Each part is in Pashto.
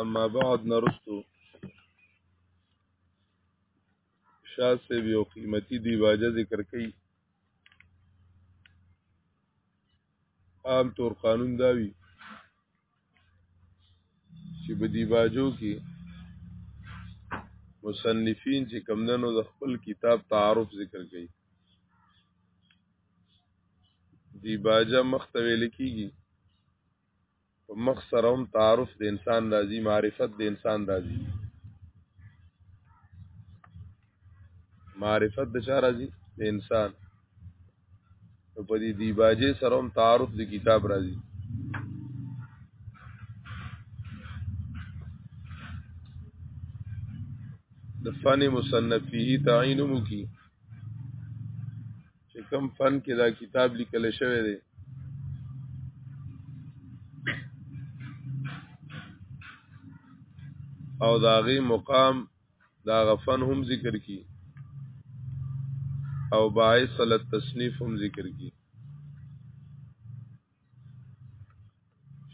اما بعد نرستو شاه صاحب یو قیمتي دیواجه ذکر کړي عام طور قانون داوي چې په دی باجو کې مصنفین چې کمدنو د خپل کتاب تعارف ذکر کوي دی باجه مخ ته ویل کیږي په مخ سره هم تعارف د انسان راځي معرفت د انسان راځي معرفت د چا راځي د انسان نو په دې دیباجه سره هم تعارف د کتاب راځي د فن مصنفه تعین مو کی چې کوم فن کې دا کتاب لیکل شوی دی او داغي مقام دا غفن هم ذکر کی او باعث ال تصنیف هم ذکر کی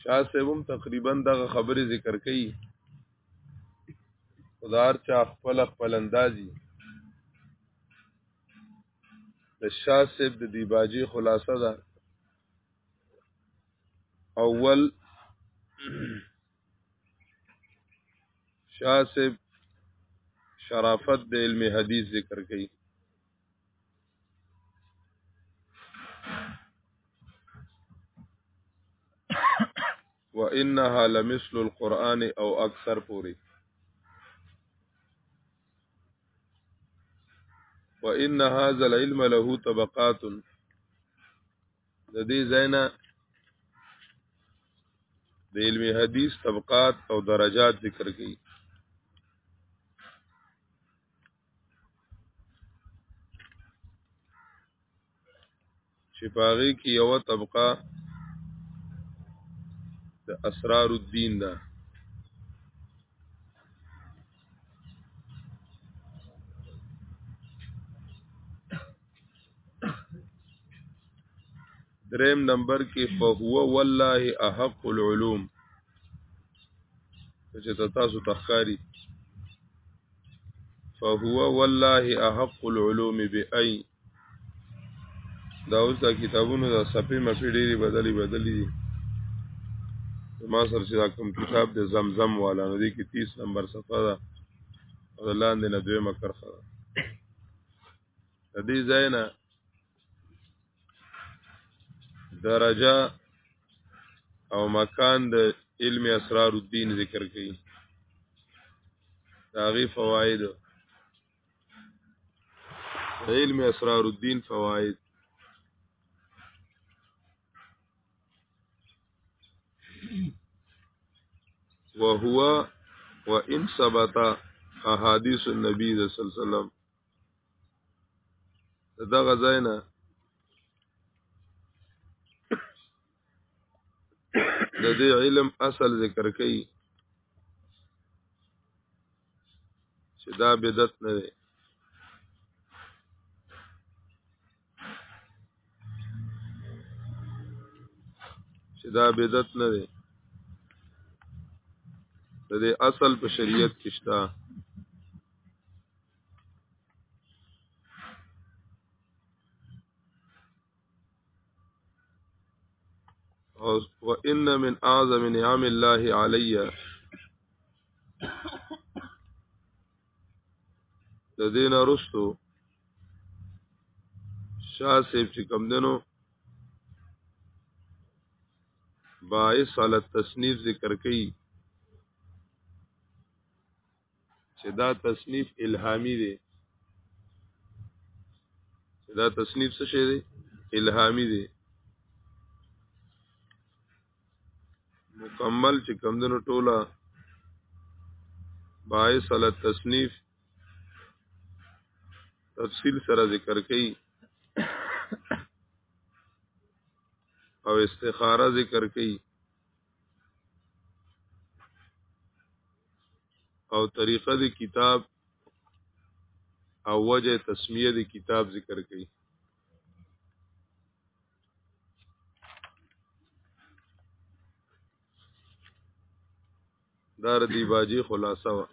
شاه صاحب هم تقریبا دغه خبره ذکر کړي خدار چا خپل خپل اندازي د شاه صاحب د دیباجی خلاصه ده اول شاه صاحب شرافت د علم حدیث ذکر کړي وانها لمثل القران او اکثر پوری وان هذا العلم له طبقات د دې زینا د علم حدیث طبقات او درجات ذکر کړي چې پاغي کې یو طبقه د اسرار الدین ده دریم نمبر کې فهو والله احق العلوم چې تاسو تخکاری فهو والله احق العلوم بأي دا اوس دا کتابونو دا صفحې مفې ډېری بدلی بدلی دي ما سره چې دا کوم کتاب د زمزم والا نو دې کې 30 نمبر صفحه ده او لاندې نه دویمه کرخه ده دې ځای نه درجه او مکان د علم اسرار الدین ذکر کړي داغي فواید علم اسرار الدین فواید وهو وان ثبت احاديث النبي صلى الله عليه وسلم دا غزای نه د دې علم اصل ذکر کړي چې دا بدعت نه دی چې دا بدعت نه دی د دې اصل په شریعت کې شته او وان من اعظم نعم الله علی د دین رستو شاه صاحب چې کم دنو باعث علی التصنیف ذکر کړي چې دا تصنیف الهامی دی چې دا تصنیف څه شی دی الهامی دی مکمل چې کمدنو ټوله باعث علی التصنیف تفصیل سره ذکر کړي او استخاره ذکر کړي او طریقه د کتاب او وجه تسمیه د کتاب ذکر کړي دار دی باجی خلاصه وا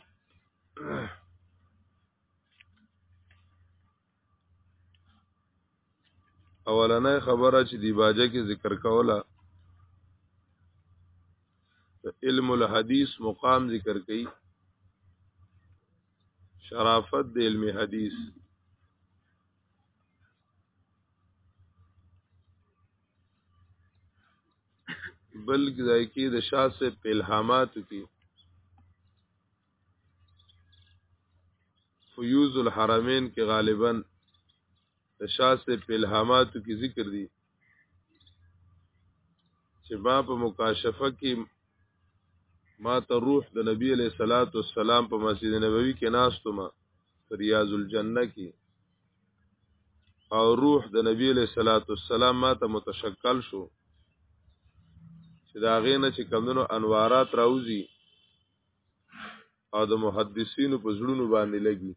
اولنې خبره چې دی باجه کې ذکر کوله علم الحديث مقام ذکر کړي شرافت د علم حدیث بل ځای کې د شاه صاحب په الهاماتو کې فیوز الحرمین کې غالبا د شاه صاحب په الهاماتو کې ذکر دي چې ما په مکاشفه کې ما ته روح د نبی علیہ الصلات والسلام په مسجد نبوي کې ناستم ریاض الجنه کې او روح د نبی له صلوات والسلام ماته متشکل شو چې دا غینه چې کمونو انوارات راوځي او د محدثینو په زړونو باندې لګي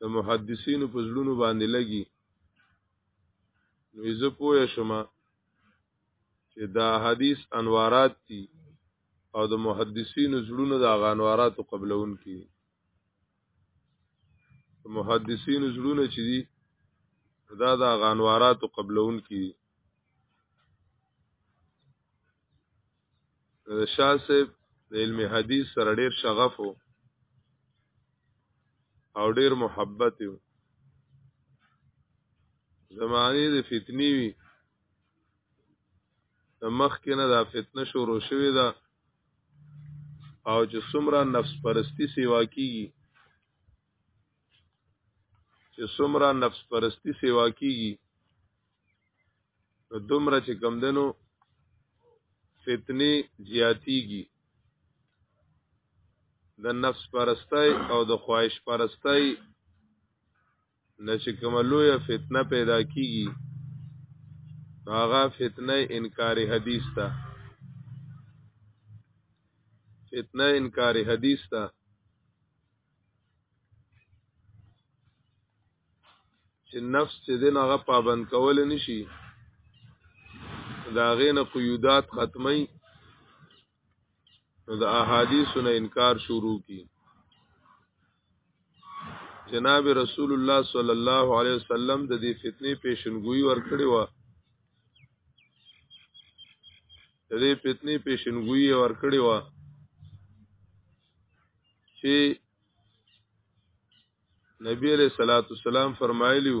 د محدثینو په زړونو باندې لګي نو زه پوه شم چې دا حدیث انوارات دي او د محدثینو زړونو د انواراتو قبلون کی محدثین زړونه چې دي دا د غانوارات قبلون کې دي د شاه صاحب د علم حدیث سره ډیر شغف او ډیر محبت یو زمانی د فتنی وی د مخ کې نه دا فتنه شروع شوې ده او چې څومره نفس پرستی سیوا کیږي چې څومره نفس پرستی سیوا کیږي نو دومره چې کم دنو فتنه زیاتیږي د نفس پرستای او د خواهش پرستای نه چې کوم لوی فتنه پیدا کیږي هغه فتنه انکار حدیث ته فتنه انکار حدیث ته چې نفس چې دین هغه پابند کول نشي دا غینه قیودات ختمي نو د احادیثو نه انکار شروع کی جناب رسول الله صلی الله علیه وسلم د دې فتنې پیشنګوئی ورکړي و د دې فتنې پیشنګوئی ورکړي و چې نبی علیہ الصلوۃ والسلام فرمایلیو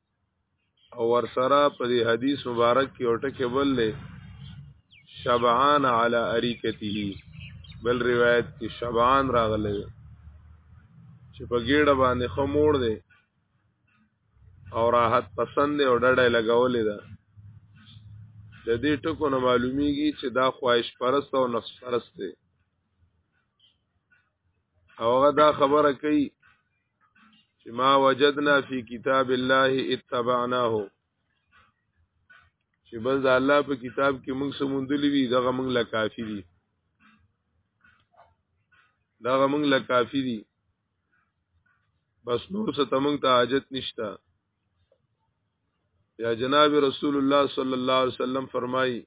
او ورسره په دې حدیث مبارک کې او ټکه بل له شبعان علی اریکته بل روایت کې شبعان راغلی چې په ګیړه باندې خموړ دی او راحت پسند او ډډه لګولې ده د دې ټکو نه معلومیږي چې دا خواهش پرست او نفس پرست دی او هغه دا خبره کوي چې ما وجدنا فی کتاب الله اتبعناه چې بس د الله په کتاب کې موږ سموندلې وي دغه موږ لا کافی دي دغه موږ لا کافی دي بس نور څه ته موږ ته حاجت نشته یا جناب رسول الله صلی الله علیه وسلم فرمایي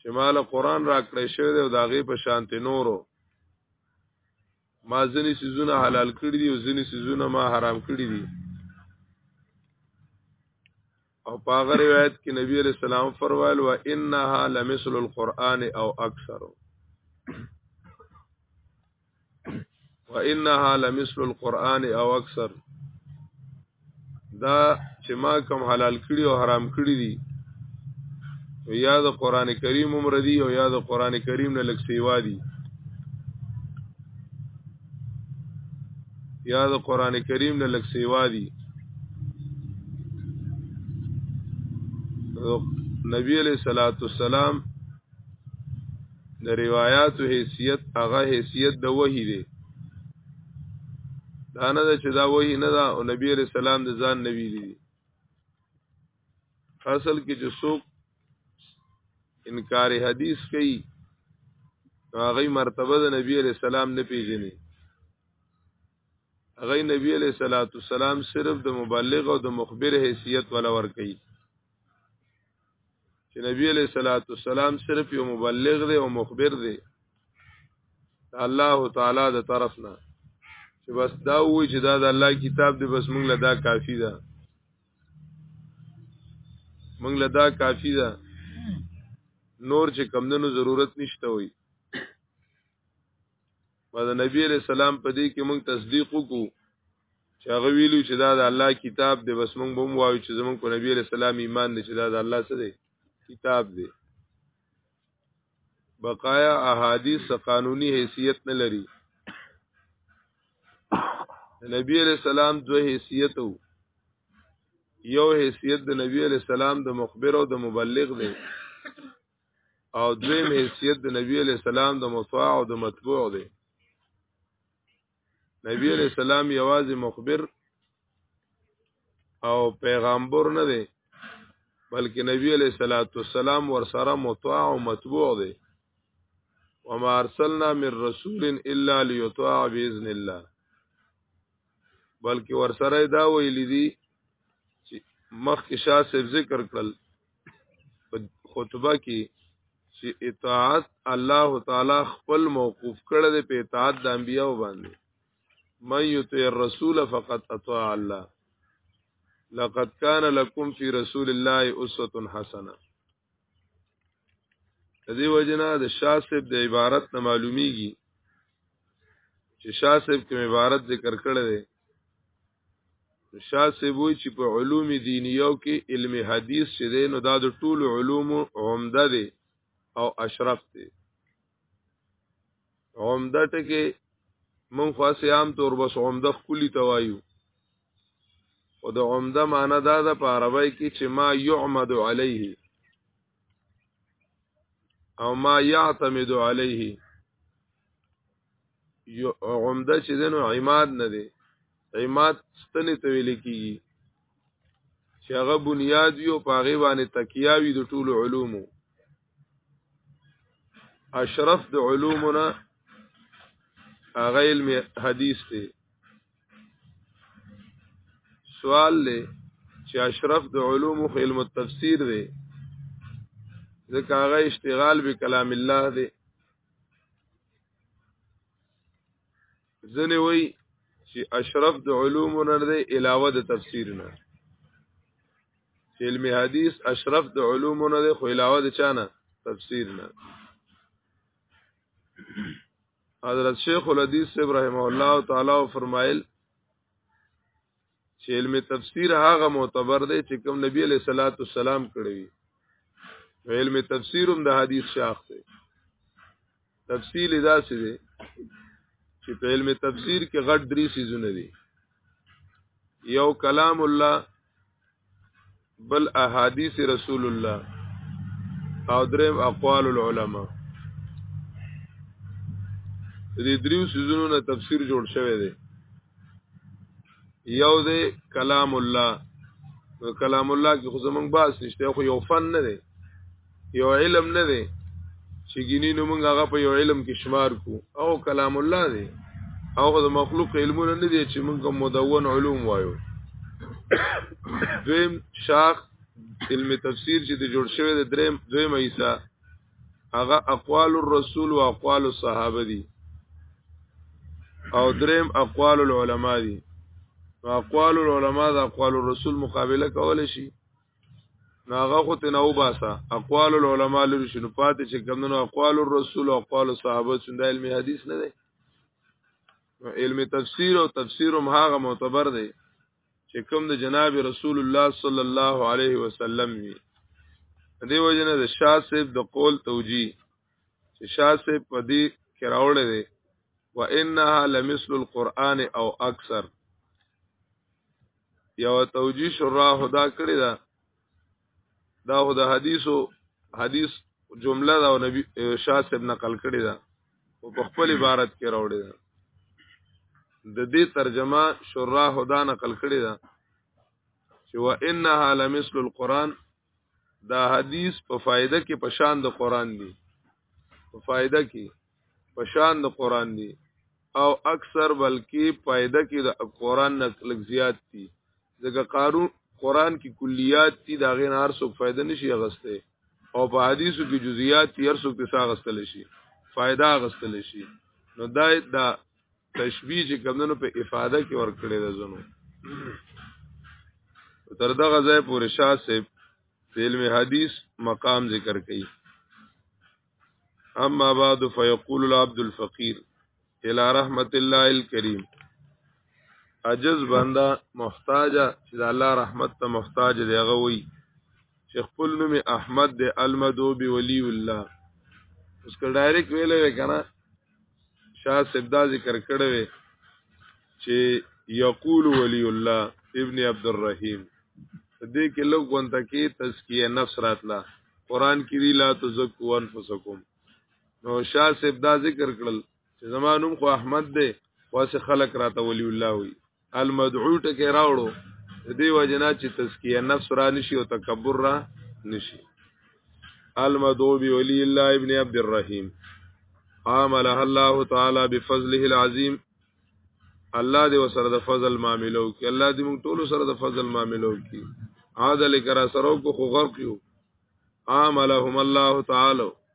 چې مال قران راکړې شوی دی او داغه په شانته نورو ما ځنی سيزونه حلال کړی دي او ځنی سيزونه ما حرام کړی دي او په هغه روایت کې نبی عليه السلام فرمایل و انها لمثل القرآن او اکثر و انها لمثل القرآن او اکثر دا چې ما کوم حلال کړی او حرام کړی دي یا د قران کریم عمر دی او یا د قران کریم نه لک سیوا دی یا د قران کریم نه لک سیوا دی نبی علیہ الصلوۃ والسلام د روایت او حیثیت هغه حیثیت د وحی دی دا نه ده چې دا وحی نه ده او نبی علیہ السلام د ځان نبی دی اصل کې چې څوک انکار حدیث کوي هغه مرتبه د نبی علیہ السلام نه پیژني هغه نبی علیہ الصلوۃ والسلام صرف د مبلغ او د مخبر حیثیت ولا ور کوي چې نبی علیہ الصلوۃ والسلام صرف یو مبلغ دی او مخبر دی الله تعالی د طرف نه چې بس دا وی چې دا د الله کتاب دی بس موږ له دا کافی ده موږ له دا کافی ده نور چې کمندونو ضرورت نشته وي بعد نبی علیہ السلام په دې کې موږ تصدیق وکړو چې هغه ویلو چې دا د الله کتاب دی بس موږ به وایو چې زمونږ په نبی علیہ السلام ایمان دی چې دا د الله سره کتاب دی بقایا احادیث قانوني حیثیت نه لري نبی علیہ السلام دوه حیثیت وو یو حیثیت د نبی علیہ السلام د مخبر او د مبلغ دی او دویم حیثیت د نبی علی السلام د مطاع او د متبوع دی نبی علی السلام یوازې مخبر او پیغمبر نه دی بلکې نبی علی صلوات والسلام ور سره مطاع او متبوع دی وما ارسلنا من رسول الا ليطاع باذن الله بلکې ورسره دا ویل دي چې مخکې شاه صاحب ذکر کړل په خطبه کې چې اطاعت الله تعالی خپل موقوف کړی دی په اطاعت د انبیو باندې من یطع الرسول فقط اطاع الله لقد كان لكم في رسول الله اسوه حسنه د دې وجنه د شاسب د عبارت نه معلومیږي چې شاسب کوم عبارت ذکر کړی دی شاه سیبوی چې په علوم دینیو کې علم حدیث چې دی نو دا د ټولو علومو عمده دی او اشرف دی عمده ټکي مونږ خاصه عام طور بس عمده خولي توایو او د عمده معنی دا ده په عربی کې چې ما يعمد عليه او ما يعتمد عليه یو عمده چې دنو عماد نه دی عماد ستنې ته ویل کیږي چې هغه بنیاد یو پاغه باندې تکیا وي د ټولو علومو اشرف د علومنا هغه علم حدیث دی سوال له چې اشرف د علوم خو علم التفسیر دی ځکه هغه اشتغال به کلام الله دی ځنه وای چې اشرف د علوم نه دی علاوه د تفسیر نه علم حدیث اشرف د علوم نه دی خو علاوه د چانه تفسیر نه حضرت شیخ الحدیث ابراهیم الله تعالی فرمایل چې علم تفسیر هغه معتبر دی چې کوم نبی علیہ الصلوۃ والسلام کړی وي علم تفسیر هم د حدیث شاخ دی تفصیل دا څه دی چې په علم تفسیر کې غټ درې سيزونه دي یو کلام الله بل احادیث رسول الله او دریم اقوال العلماء دې دریو سيزونو نه تفسیر جوړ شوی دی یو دی کلام الله کلام الله کې خو زمونږ باس نشته خو یو فن نه دی یو علم نه دی چې ګینی نو موږ هغه په یو علم کې شمار کو او کلام الله دی او د مخلوق علمونه نه دی چې موږ مدون علوم وایو دویم شاخ علم تفسیر چې د جوړ شوی د دریم دویم ایسا هغه اقوال الرسول او اقوال الصحابه دي او دریم اقوال العلماء دي اقوال العلماء د اقوال الرسول مقابله کول شي نو هغه خو ته نو باسا اقوال العلماء لري شنو پاتې چې کوم نو اقوال الرسول او اقوال الصحابه څنګه علم حدیث نه دی علم تفسیر او تفسیر هم هغه معتبر دی چې کوم د جناب رسول الله صلی الله علیه وسلم وی دی وجنه د شاه صاحب د قول توجیه چې شاه صاحب په دې کې راوړل دی وانها لمثل القران او اکثر یو توجیه شرا خدا کړی دا دا خدا حدیثو حدیث جمله دا نبی شاه صاحب نقل کړی دا او په خپل عبارت کې راوړی دا د دې ترجمه شرا خدا نقل کړی دا چې وانها لمثل القران دا حدیث په فائدہ کې پشان د قران دی په فائدہ کې پشان د قران دی او اکثر بلکې فائدہ کې د قران نه لږ زیات دي ځکه قارون قران کې کلیات دي دا غین هر څوک فائدہ نشي غسته او په حدیثو کې جزئیات دي هر څوک څه غستل شي فائدہ غستل شي نو دا دا تشبیه چې کمونو په افاده کې ورکړې ده زنو تر دغه ځای پورې شاه صاحب علم حدیث مقام ذکر کړي اما بعد فیقول العبد الفقیر الى رحمت الله الكریم عجز بنده محتاج چې الله رحمت ته محتاج دی هغه وی چې خپل نوم احمد دی المدو بی ولی الله اس کا ډایرک ویلې کنه شاه صاحب دا ذکر کړی وی چې یقول ولی الله ابن عبد الرحیم دې کې لږ غونته کې تزکیه نفس راتله قران کې دی لا تزکو انفسکم نو شاه صاحب دا ذکر کړل چې زمانوم خو احمد دی واسه خلق راته ولی الله وی المدعو ټکی راوړو دې وجنا چې تزکیه نفس را نشي او تکبر را نشي المدعو بی ولی الله ابن عبد الرحیم عامله الله تعالی بفضله العظیم الله دې وسره د فضل معاملو کې الله دې موږ ټول سره د فضل معاملو کې عادل کرا سره کو خو غرق یو عاملهم الله تعالی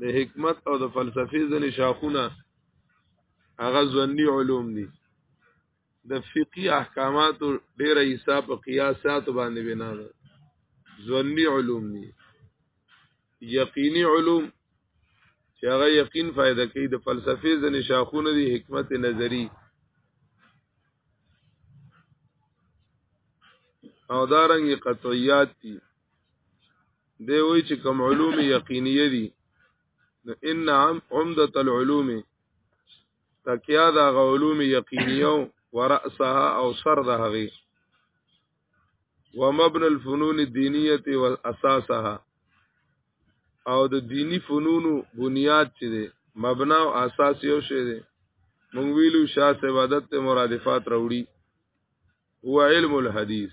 د حکمت او د فلسفې ځنې شاخونه هغه ځنی علوم دي د فقهي احکاماتو ډېره حصہ په قیاساتو باندې بنا ده ځنی علوم دي یقیني علوم چې هغه یقین فائدہ کوي د فلسفې ځنې شاخونه دي حکمت نظری او دارنګ قطعیات دي دی وی چې کوم علوم یقینیه دي نو ان عم عمده العلوم تکیا دا غ علوم یقینیه ورأسها او سر د هغه ومبنى الفنون الدينيه واساسها او د دینی فنونو بنیاد چې دی مبنا او اساس یو شی دی مونږ ویلو شاه عبادت ته مرادفات راوړي هو علم الحديث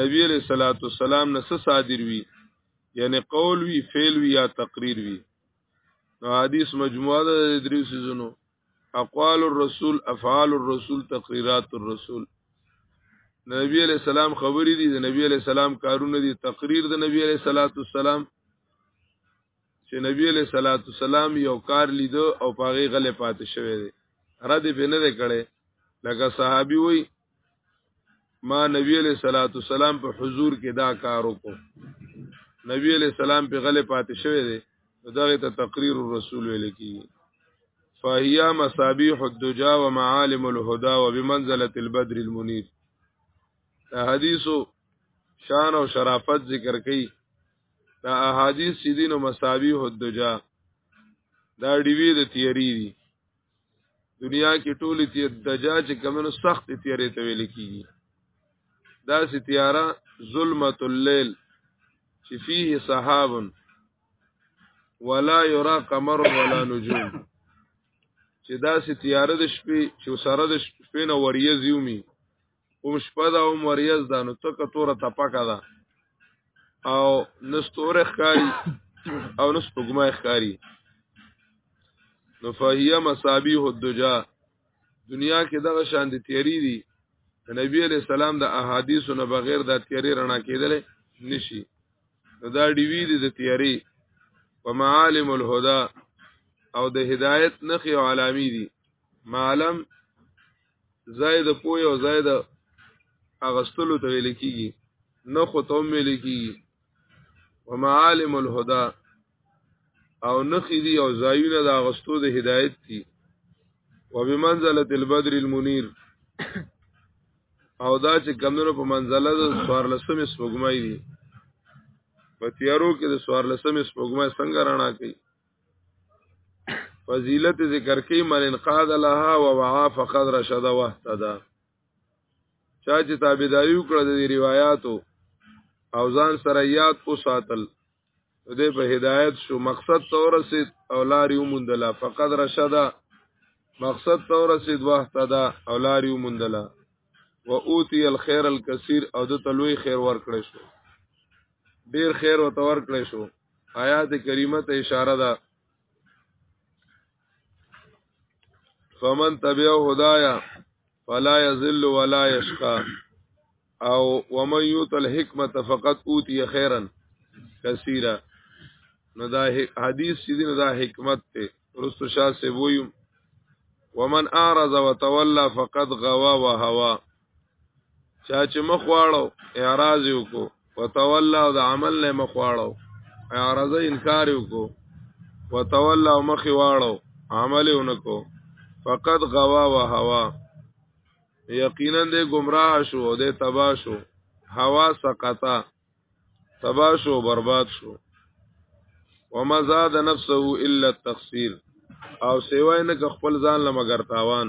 نبی علیہ الصلوۃ والسلام نه څه صادر وی یعنی قول وی فعل وی یا تقریر وی نو حدیث مجموعه ده د دریو سيزونو اقوال الرسول افعال الرسول تقریرات الرسول نبی علیہ السلام خبرې دي د نبی علیہ السلام کارونه دي تقریر د نبی علیہ الصلوۃ والسلام چې نبی علیہ الصلوۃ والسلام یو کار لیدو او پاغي غلې پاتې شوی دی رد به نه کړي لکه صحابي وای ما نبی علیہ الصلوۃ والسلام په حضور کې دا کار وکړ نبی علیہ السلام په غلې پاتې شوی دی دغه ته تقریر الرسول ویل کی فهیا مصابیح الدجا ومعالم الهدى وبمنزله البدر المنیر حدیثو شان او شرافت ذکر کړي دا احادیث سیدین او مصابیح الدجا دا ډیوی د تیری دي دنیا کې ټول تیر دجا چې کمنو سخت تیارې ته ویل کیږي دا ستیاره ظلمت الليل چې فيه صحاب ولا يرى قمر ولا نجوم چې دا ستیاره د شپې چې سره د شپې نه وریځ یومي کوم شپه دا او مریض دا نو تک توره تپکه ده او نستور اخکاری او نسپګما اخکاری نو فهیه مصابیح الدجا دنیا کې دغه شان دي تیری دي نبی علیہ السلام د احادیثو نه بغیر د تیری رڼا کېدل نشي نو دا ډیوی دي د تیری و معالم الهدى او د هدایت نخي او علامی دي معلم ځای د پوی او ځای د اغستلو ته ویل کیږي نه خو ته ویل کیږي ومعالم الهدى او نخې دي او ځایونه د اغستو د هدایت دي وبمنزله البدر المنیر او دا چې کمونو په منزله د سوار لسمې سپوږمۍ دي په تیارو کې د سوار لسمې سپوږمۍ څنګه رڼا کوي فضیلت ذکر کوي من انقاد لها و وعا فقد رشد واهتدى چا چې تابعداري وکړه د روایتو او ځان سره یاد او ساتل دې په هدایت شو مقصد تورسید او لاري ومندله فقد رشد مقصد تورسید واهتدى او لاري ومندله و اوتی الخير الكثير او د تلوي خیر ورکړې شو ډیر خیر او تور کړی شو آیات کریمه ته اشاره ده فمن تبع هدايا فلا يذل ولا يشقى او ومن يؤت الحكمه فقد اوتي خيرا كثيرا نو دا حدیث چې دین دا حکمت ته رست شاه سی ویم ومن اعرض وتولى فقد غوا وهوا چا چې مخ واړو اعراض یو کو وتولى او د عمل نه مخ واړو اعراض انکار یو کو وتولى او مخ واړو عمل یو نکو فقط غوا و هوا یقینا د گمراه شو او د تبا شو هوا سقطا تبا شو برباد شو وما زاد نفسه الا التخسير او سیوای نه خپل ځان لمګر تاوان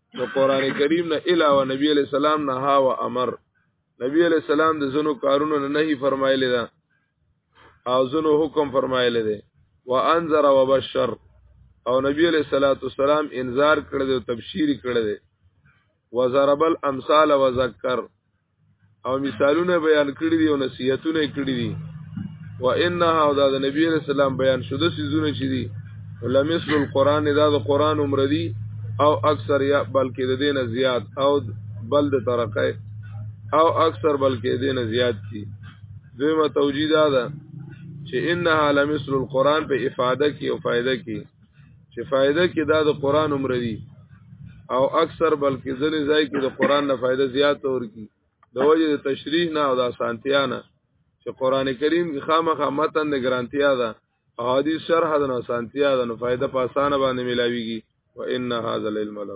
نو قران کریم نه علاوه نبی علی السلام نه ها و امر نبی علی السلام د زنو کارونو نه نهي فرمایلی دا او زنو حکم فرمایلی دی وانذر وبشر او نبی علیہ الصلوۃ والسلام انذار کړی دی او تبشیر کړی دی وزربل امثال وذکر او مثالونه بیان کړی دي او نصیحتونه کړی دي و انها او دا د نبی علیہ السلام بیان شوه د سيزونه چې دي لمثل القرآن دا د قرآن عمر دي او اکثر یا بلکې د دینه زیات او بل د طرقه او اکثر بلکې د دینه زیات دي دویمه توجیه دا ده چې انها لمثل القرآن په افاده کې او فائدہ کې چې فائدہ کې دا د قران عمر دي او اکثر بلکې ځلې ځای کې د قران نه فائدہ زیات ورکی د وجه د تشریح نه او د اسانتیا نه چې قران کریم کې خامخا متن د ګرانتیا ده او حدیث شرح د اسانتیا ده نو فائدہ په اسانه باندې ملاويږي وان هذا العلم له